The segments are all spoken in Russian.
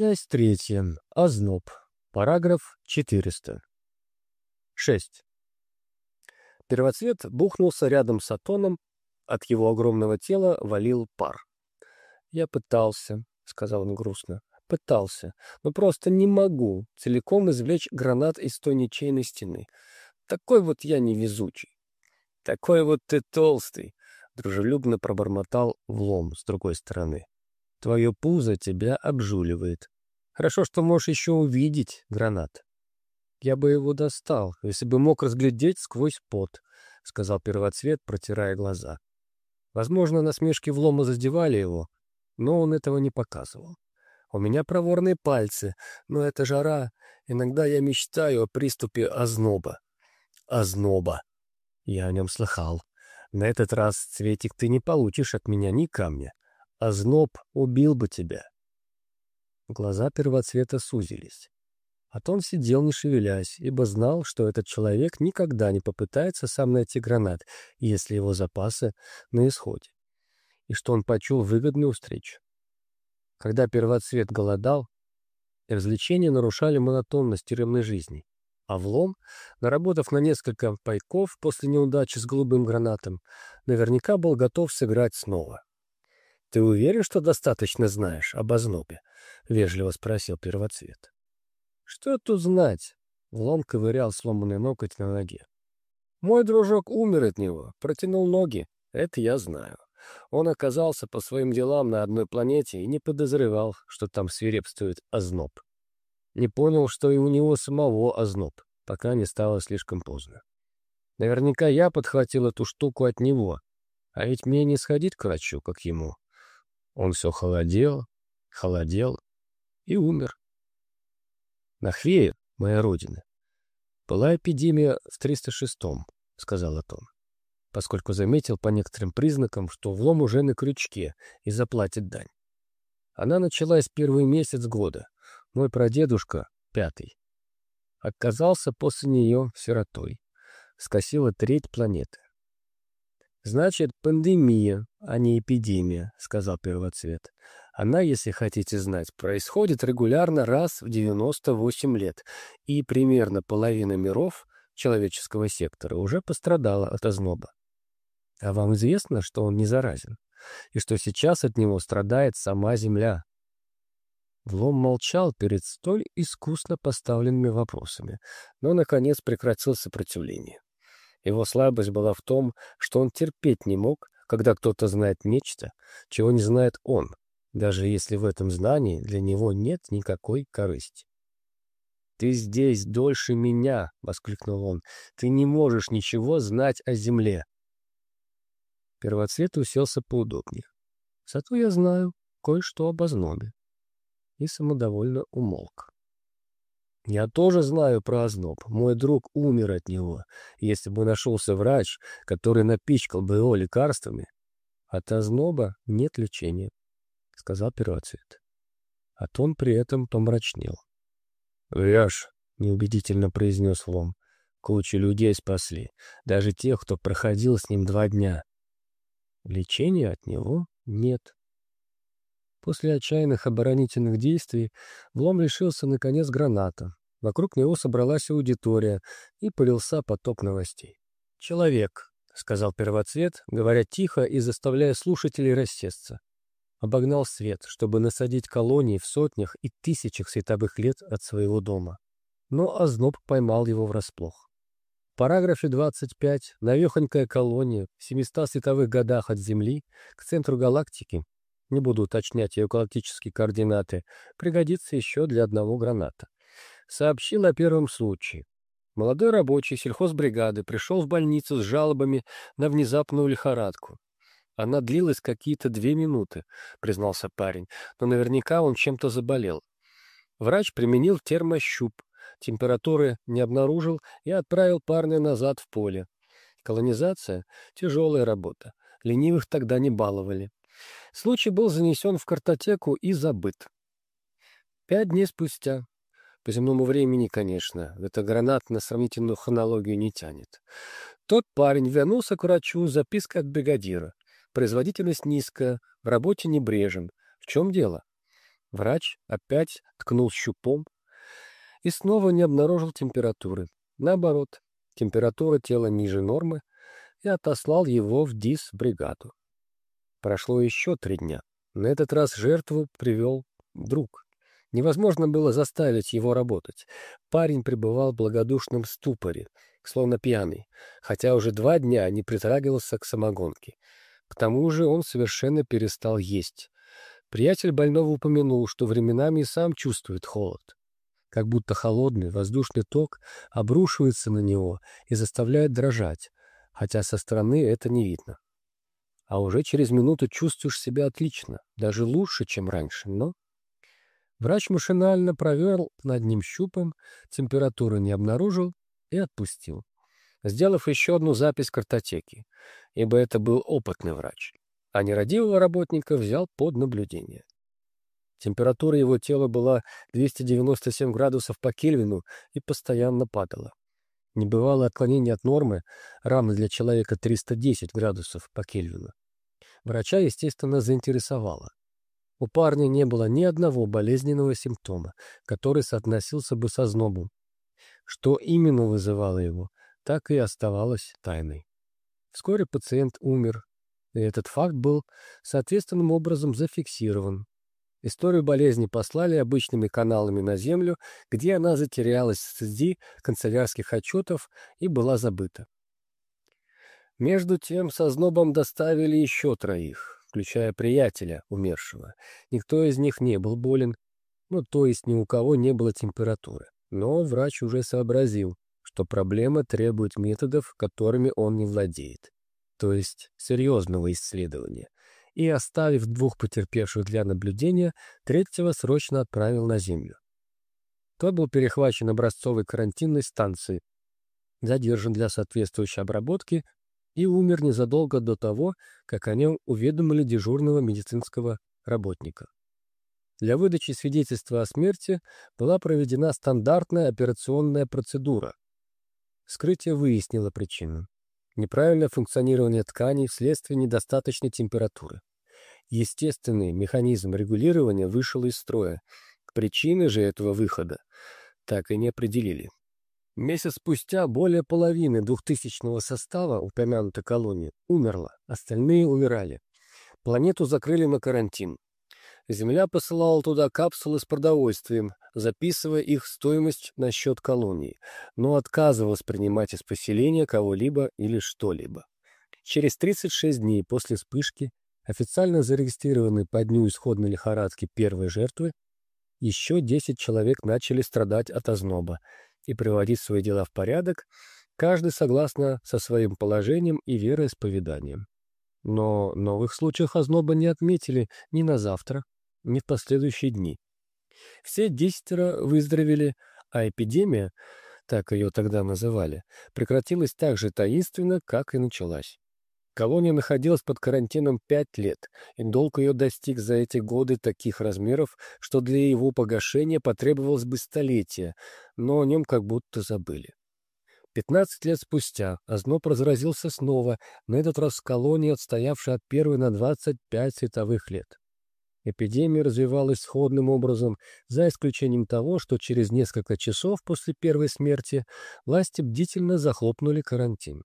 Часть третья. Озноб. Параграф 400. 6. Первоцвет бухнулся рядом с Атоном, от его огромного тела валил пар. «Я пытался», — сказал он грустно, — «пытался, но просто не могу целиком извлечь гранат из той ничейной стены. Такой вот я невезучий». «Такой вот ты толстый», — дружелюбно пробормотал влом с другой стороны. Твое пузо тебя обжуливает. Хорошо, что можешь еще увидеть гранат. Я бы его достал, если бы мог разглядеть сквозь пот, — сказал первоцвет, протирая глаза. Возможно, насмешки влома задевали его, но он этого не показывал. У меня проворные пальцы, но это жара. Иногда я мечтаю о приступе озноба. Озноба. Я о нем слыхал. На этот раз, Цветик, ты не получишь от меня ни камня а зноб убил бы тебя. Глаза первоцвета сузились. А он сидел, не шевелясь, ибо знал, что этот человек никогда не попытается сам найти гранат, если его запасы на исходе, и что он почул выгодную встречу. Когда первоцвет голодал, развлечения нарушали монотонность тюремной жизни, а влом, наработав на несколько пайков после неудачи с голубым гранатом, наверняка был готов сыграть снова. «Ты уверен, что достаточно знаешь об ознобе?» — вежливо спросил первоцвет. «Что тут знать?» — Влом ковырял сломанный ноготь на ноге. «Мой дружок умер от него, протянул ноги. Это я знаю. Он оказался по своим делам на одной планете и не подозревал, что там свирепствует озноб. Не понял, что и у него самого озноб, пока не стало слишком поздно. Наверняка я подхватил эту штуку от него, а ведь мне не сходить к врачу, как ему. Он все холодел, холодел и умер. На Хвее, моя родина, была эпидемия в 306-м, сказал Атон, поскольку заметил по некоторым признакам, что влом уже на крючке и заплатит дань. Она началась первый месяц года. Мой прадедушка, пятый, оказался после нее сиротой. Скосила треть планеты. «Значит, пандемия, а не эпидемия», — сказал первоцвет. «Она, если хотите знать, происходит регулярно раз в 98 лет, и примерно половина миров человеческого сектора уже пострадала от озноба. А вам известно, что он не заразен, и что сейчас от него страдает сама Земля?» Влом молчал перед столь искусно поставленными вопросами, но, наконец, прекратил сопротивление. Его слабость была в том, что он терпеть не мог, когда кто-то знает нечто, чего не знает он, даже если в этом знании для него нет никакой корысти. «Ты здесь дольше меня!» — воскликнул он. «Ты не можешь ничего знать о земле!» Первоцвет уселся поудобнее. «Зато я знаю кое-что об ознобе». И самодовольно умолк. Я тоже знаю про озноб. Мой друг умер от него. Если бы нашелся врач, который напичкал бы его лекарствами, от озноба нет лечения, — сказал первоцвет. А тон при этом помрачнел. — Врешь, — неубедительно произнес Лом. Кучу людей спасли, даже тех, кто проходил с ним два дня. Лечения от него нет. После отчаянных оборонительных действий Влом лишился, наконец, граната. Вокруг него собралась аудитория, и полился поток новостей. «Человек», — сказал первоцвет, говоря тихо и заставляя слушателей рассесться. Обогнал свет, чтобы насадить колонии в сотнях и тысячах световых лет от своего дома. Но озноб поймал его врасплох. В параграфе 25 навехонькая колония в 700 световых годах от Земли к центру галактики не буду уточнять ее галактические координаты, пригодится еще для одного граната. Сообщил о первом случае. Молодой рабочий сельхозбригады пришел в больницу с жалобами на внезапную лихорадку. Она длилась какие-то две минуты, признался парень, но наверняка он чем-то заболел. Врач применил термощуп, температуры не обнаружил и отправил парня назад в поле. Колонизация — тяжелая работа, ленивых тогда не баловали. Случай был занесен в картотеку и забыт. Пять дней спустя, по земному времени, конечно, это гранат на сравнительную хронологию не тянет, тот парень вернулся к врачу с запиской от бригадира. Производительность низкая, в работе небрежен. В чем дело? Врач опять ткнул щупом и снова не обнаружил температуры. Наоборот, температура тела ниже нормы и отослал его в ДИС-бригаду. Прошло еще три дня. На этот раз жертву привел друг. Невозможно было заставить его работать. Парень пребывал в благодушном ступоре, словно пьяный, хотя уже два дня не притрагивался к самогонке. К тому же он совершенно перестал есть. Приятель больного упомянул, что временами сам чувствует холод. Как будто холодный воздушный ток обрушивается на него и заставляет дрожать, хотя со стороны это не видно. А уже через минуту чувствуешь себя отлично, даже лучше, чем раньше, но Врач машинально проверил над ним щупом, температуры не обнаружил и отпустил, сделав еще одну запись картотеки, ибо это был опытный врач, а нерадивого работника взял под наблюдение. Температура его тела была 297 градусов по Кельвину и постоянно падала. Небывалое отклонение от нормы, равно для человека 310 градусов по Кельвину. Врача, естественно, заинтересовало. У парня не было ни одного болезненного симптома, который соотносился бы со знобом. Что именно вызывало его, так и оставалось тайной. Вскоре пациент умер, и этот факт был соответственным образом зафиксирован. Историю болезни послали обычными каналами на Землю, где она затерялась среди канцелярских отчетов и была забыта. Между тем со знобом доставили еще троих включая приятеля умершего. Никто из них не был болен, ну, то есть ни у кого не было температуры. Но врач уже сообразил, что проблема требует методов, которыми он не владеет, то есть серьезного исследования, и, оставив двух потерпевших для наблюдения, третьего срочно отправил на Землю. Тот был перехвачен образцовой карантинной станцией, задержан для соответствующей обработки и умер незадолго до того, как о нем уведомили дежурного медицинского работника. Для выдачи свидетельства о смерти была проведена стандартная операционная процедура. Вскрытие выяснило причину. Неправильное функционирование тканей вследствие недостаточной температуры. Естественный механизм регулирования вышел из строя. Причины же этого выхода так и не определили. Месяц спустя более половины двухтысячного состава упомянутой колонии умерла, остальные умирали. Планету закрыли на карантин. Земля посылала туда капсулы с продовольствием, записывая их стоимость на счет колонии, но отказывалась принимать из поселения кого-либо или что-либо. Через 36 дней после вспышки, официально зарегистрированной по дню исходной лихорадки первой жертвы, еще 10 человек начали страдать от озноба, и приводить свои дела в порядок, каждый согласно со своим положением и вероисповеданием. Но новых случаев озноба не отметили ни на завтра, ни в последующие дни. Все десятеро выздоровели, а эпидемия, так ее тогда называли, прекратилась так же таинственно, как и началась. Колония находилась под карантином пять лет, и долг ее достиг за эти годы таких размеров, что для его погашения потребовалось бы столетие, но о нем как будто забыли. Пятнадцать лет спустя озноб разразился снова, на этот раз в колонии, отстоявшей от первой на двадцать пять световых лет. Эпидемия развивалась сходным образом, за исключением того, что через несколько часов после первой смерти власти бдительно захлопнули карантин.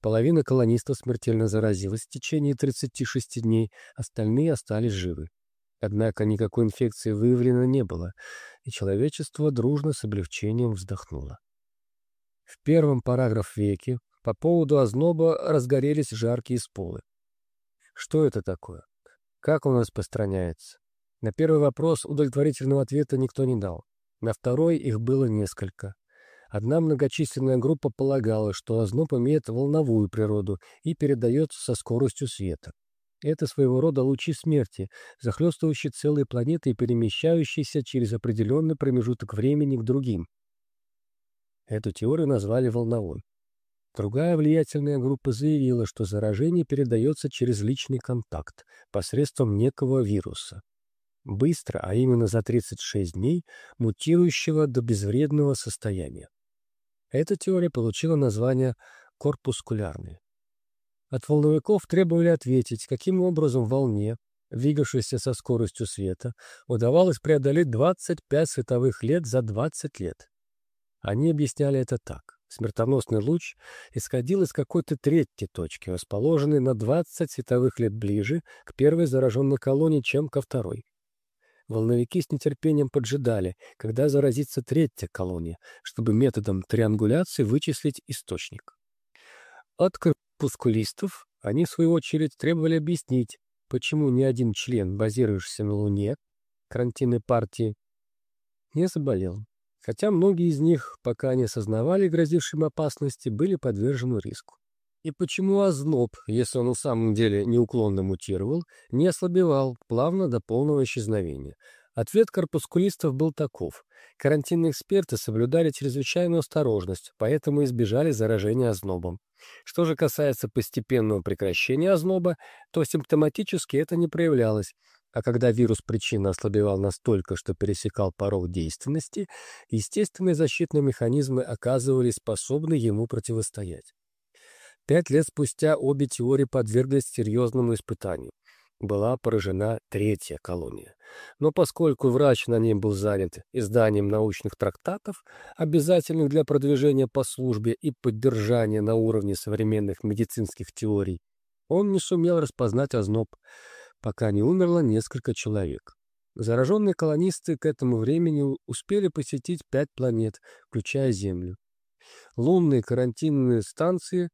Половина колонистов смертельно заразилась в течение 36 дней, остальные остались живы. Однако никакой инфекции выявлено не было, и человечество дружно с облегчением вздохнуло. В первом параграф веке по поводу озноба разгорелись жаркие сполы. Что это такое? Как он распространяется? На первый вопрос удовлетворительного ответа никто не дал. На второй их было несколько. Одна многочисленная группа полагала, что озноб имеет волновую природу и передается со скоростью света. Это своего рода лучи смерти, захлестывающие целые планеты и перемещающиеся через определенный промежуток времени к другим. Эту теорию назвали волновой. Другая влиятельная группа заявила, что заражение передается через личный контакт посредством некого вируса. Быстро, а именно за 36 дней, мутирующего до безвредного состояния. Эта теория получила название корпускулярной. От волновиков требовали ответить, каким образом волне, двигавшейся со скоростью света, удавалось преодолеть 25 световых лет за 20 лет. Они объясняли это так. Смертоносный луч исходил из какой-то третьей точки, расположенной на 20 световых лет ближе к первой зараженной колонии, чем ко второй. Волновики с нетерпением поджидали, когда заразится третья колония, чтобы методом триангуляции вычислить источник. От корпускулистов они, в свою очередь, требовали объяснить, почему ни один член, базирующийся на Луне, карантинной партии, не заболел, хотя многие из них, пока не осознавали грозившим опасности, были подвержены риску. И почему озноб, если он в самом деле неуклонно мутировал, не ослабевал плавно до полного исчезновения? Ответ корпускулистов был таков. Карантинные эксперты соблюдали чрезвычайную осторожность, поэтому избежали заражения ознобом. Что же касается постепенного прекращения озноба, то симптоматически это не проявлялось, а когда вирус причинно ослабевал настолько, что пересекал порог действенности, естественные защитные механизмы оказывались способны ему противостоять. Пять лет спустя обе теории подверглись серьезному испытанию. Была поражена третья колония. Но поскольку врач на ней был занят изданием научных трактатов, обязательных для продвижения по службе и поддержания на уровне современных медицинских теорий, он не сумел распознать озноб, пока не умерло несколько человек. Зараженные колонисты к этому времени успели посетить пять планет, включая Землю. Лунные карантинные станции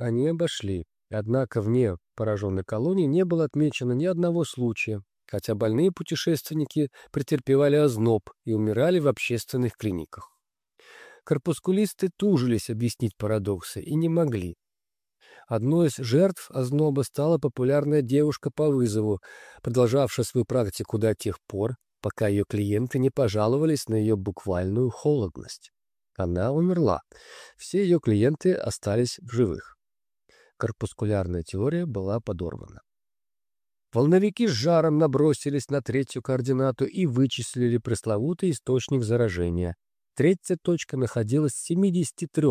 они обошли, однако вне пораженной колонии не было отмечено ни одного случая, хотя больные путешественники претерпевали озноб и умирали в общественных клиниках. Корпускулисты тужились объяснить парадоксы и не могли. Одной из жертв озноба стала популярная девушка по вызову, продолжавшая свою практику до тех пор, пока ее клиенты не пожаловались на ее буквальную холодность. Она умерла. Все ее клиенты остались в живых корпускулярная теория была подорвана. Волновики с жаром набросились на третью координату и вычислили пресловутый источник заражения. Третья точка находилась в 73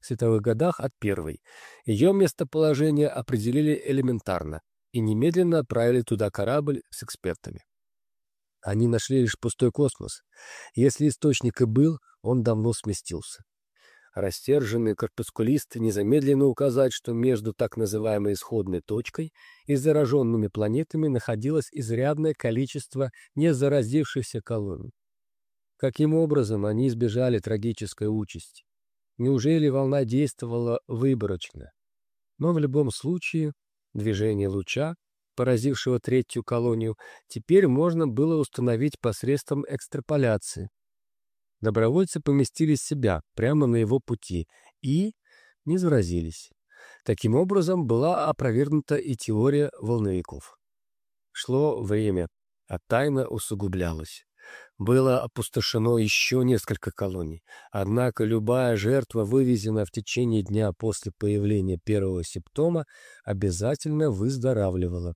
световых годах от первой. Ее местоположение определили элементарно и немедленно отправили туда корабль с экспертами. Они нашли лишь пустой космос. Если источник и был, он давно сместился. Растерженные корпускулисты незамедленно указать, что между так называемой исходной точкой и зараженными планетами находилось изрядное количество незаразившихся колоний. Каким образом они избежали трагической участи? Неужели волна действовала выборочно? Но в любом случае движение луча, поразившего третью колонию, теперь можно было установить посредством экстраполяции, Добровольцы поместили себя прямо на его пути и не заразились. Таким образом, была опровергнута и теория волновиков. Шло время, а тайна усугублялась. Было опустошено еще несколько колоний, однако любая жертва, вывезенная в течение дня после появления первого симптома, обязательно выздоравливала.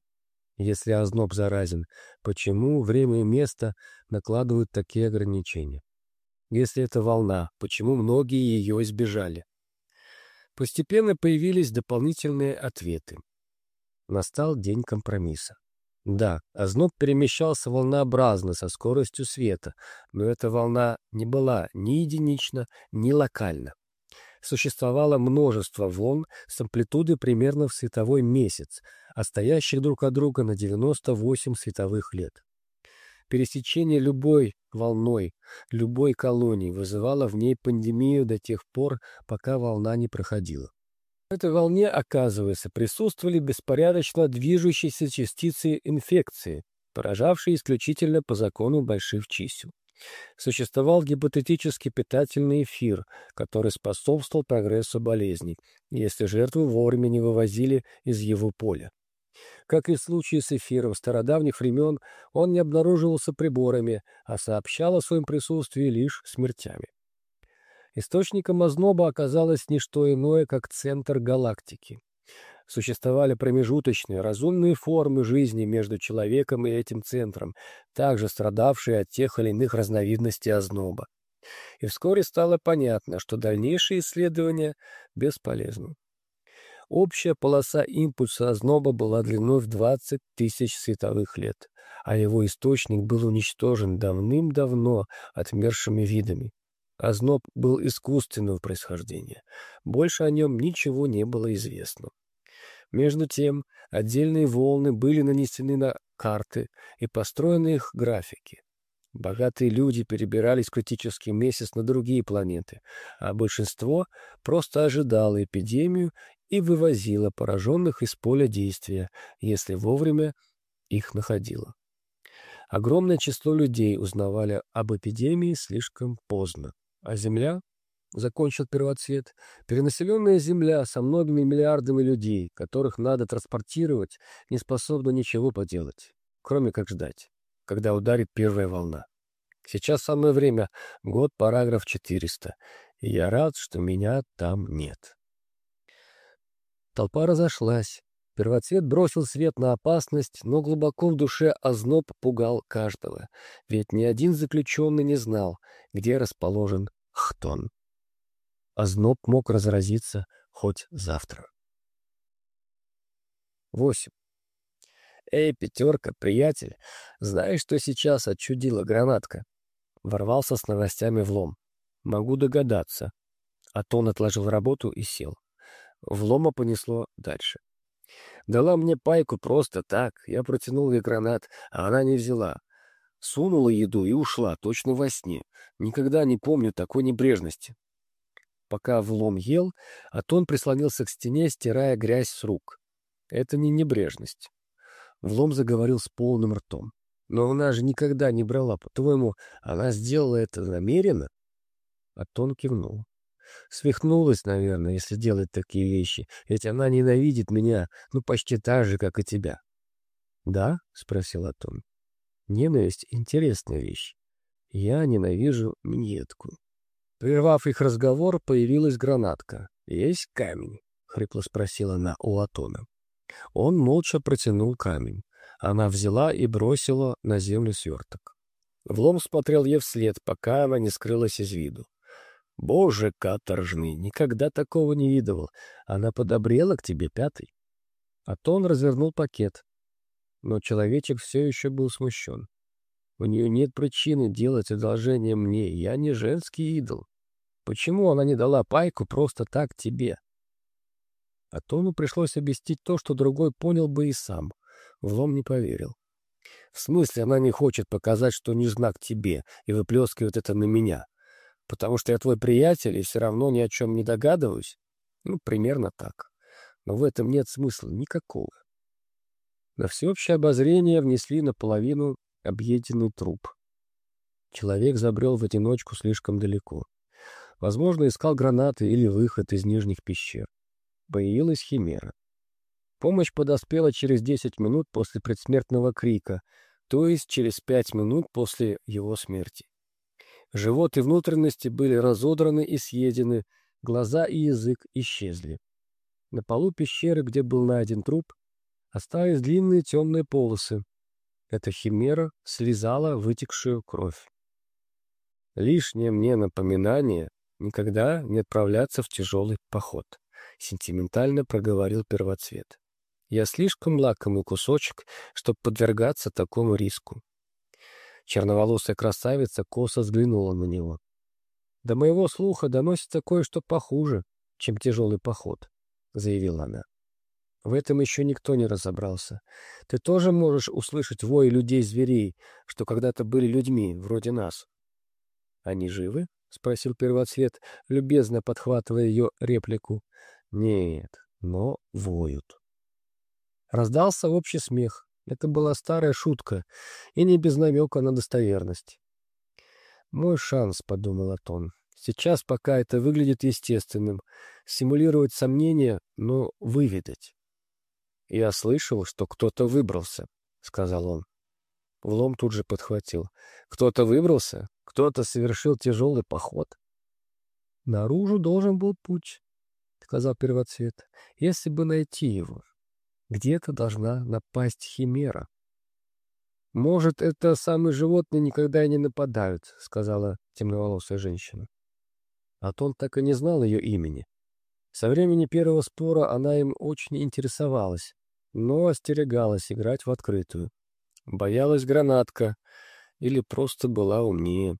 Если озноб заразен, почему время и место накладывают такие ограничения? Если это волна, почему многие ее избежали? Постепенно появились дополнительные ответы. Настал день компромисса. Да, озноб перемещался волнообразно со скоростью света, но эта волна не была ни единична, ни локальна. Существовало множество волн с амплитудой примерно в световой месяц, отстоящих друг от друга на 98 световых лет. Пересечение любой волной, любой колонии вызывало в ней пандемию до тех пор, пока волна не проходила. В этой волне, оказывается, присутствовали беспорядочно движущиеся частицы инфекции, поражавшие исключительно по закону больших чисел. Существовал гипотетический питательный эфир, который способствовал прогрессу болезни, если жертву вовремя не вывозили из его поля. Как и в случае с эфиром стародавних времен, он не обнаруживался приборами, а сообщал о своем присутствии лишь смертями. Источником озноба оказалось не что иное, как центр галактики. Существовали промежуточные, разумные формы жизни между человеком и этим центром, также страдавшие от тех или иных разновидностей озноба. И вскоре стало понятно, что дальнейшие исследования бесполезны. Общая полоса импульса озноба была длиной в 20 тысяч световых лет, а его источник был уничтожен давным-давно отмершими видами. Озноб был искусственного происхождения. Больше о нем ничего не было известно. Между тем, отдельные волны были нанесены на карты и построены их графики. Богатые люди перебирались критический месяц на другие планеты, а большинство просто ожидало эпидемию и вывозило пораженных из поля действия, если вовремя их находило. Огромное число людей узнавали об эпидемии слишком поздно, а Земля закончил первоцвет, перенаселенная Земля со многими миллиардами людей, которых надо транспортировать, не способна ничего поделать, кроме как ждать, когда ударит первая волна. Сейчас самое время, год параграф 400, и я рад, что меня там нет. Толпа разошлась. Первоцвет бросил свет на опасность, но глубоко в душе озноб пугал каждого, ведь ни один заключенный не знал, где расположен Хтон. Озноб мог разразиться хоть завтра. 8. «Эй, пятерка, приятель, знаешь, что сейчас отчудила гранатка?» Ворвался с новостями в лом. «Могу догадаться». Атон отложил работу и сел. Влома понесло дальше. Дала мне пайку просто так. Я протянул ей гранат, а она не взяла. Сунула еду и ушла, точно во сне. Никогда не помню такой небрежности. Пока Влом ел, Атон прислонился к стене, стирая грязь с рук. Это не небрежность. Влом заговорил с полным ртом. Но она же никогда не брала. По-твоему, она сделала это намеренно? Атон кивнул. Свихнулась, наверное, если делать такие вещи, ведь она ненавидит меня, ну, почти так же, как и тебя. — Да? — спросил Атон. — Ненависть — интересная вещь. Я ненавижу миньетку. Прервав их разговор, появилась гранатка. «Есть камень?» — хрипло спросила она у Атона. Он молча протянул камень. Она взяла и бросила на землю сверток. Влом смотрел ей вслед, пока она не скрылась из виду. «Боже, каторжный, никогда такого не видывал. Она подобрела к тебе, пятый». Атон развернул пакет. Но человечек все еще был смущен. У нее нет причины делать одолжение мне. Я не женский идол. Почему она не дала пайку просто так тебе? А Тону пришлось объяснить то, что другой понял бы и сам. Влом не поверил. В смысле, она не хочет показать, что не знак тебе, и выплескивает это на меня. Потому что я твой приятель и все равно ни о чем не догадываюсь? Ну, примерно так. Но в этом нет смысла никакого. На всеобщее обозрение внесли наполовину объеденный труп. Человек забрел в одиночку слишком далеко. Возможно, искал гранаты или выход из нижних пещер. Появилась химера. Помощь подоспела через 10 минут после предсмертного крика, то есть через 5 минут после его смерти. Живот и внутренности были разодраны и съедены, глаза и язык исчезли. На полу пещеры, где был найден труп, остались длинные темные полосы, эта химера слезала вытекшую кровь. Лишнее мне напоминание никогда не отправляться в тяжелый поход, сентиментально проговорил первоцвет. Я слишком лакомый кусочек, чтобы подвергаться такому риску. Черноволосая красавица косо взглянула на него. «До моего слуха доносится кое-что похуже, чем тяжелый поход», — заявила она. В этом еще никто не разобрался. Ты тоже можешь услышать вой людей-зверей, что когда-то были людьми, вроде нас. — Они живы? — спросил первоцвет, любезно подхватывая ее реплику. — Нет, но воют. Раздался общий смех. Это была старая шутка, и не без намека на достоверность. «Мой шанс», — подумал Атон. «Сейчас пока это выглядит естественным. Симулировать сомнения, но выведать». «Я слышал, что кто-то выбрался», — сказал он. Влом тут же подхватил. «Кто-то выбрался? Кто-то совершил тяжелый поход?» «Наружу должен был путь», — сказал первоцвет, — «если бы найти его. Где-то должна напасть химера». «Может, это самые животные никогда и не нападают», — сказала темноволосая женщина. А то он так и не знал ее имени. Со времени первого спора она им очень интересовалась, но остерегалась играть в открытую. Боялась гранатка или просто была умнее.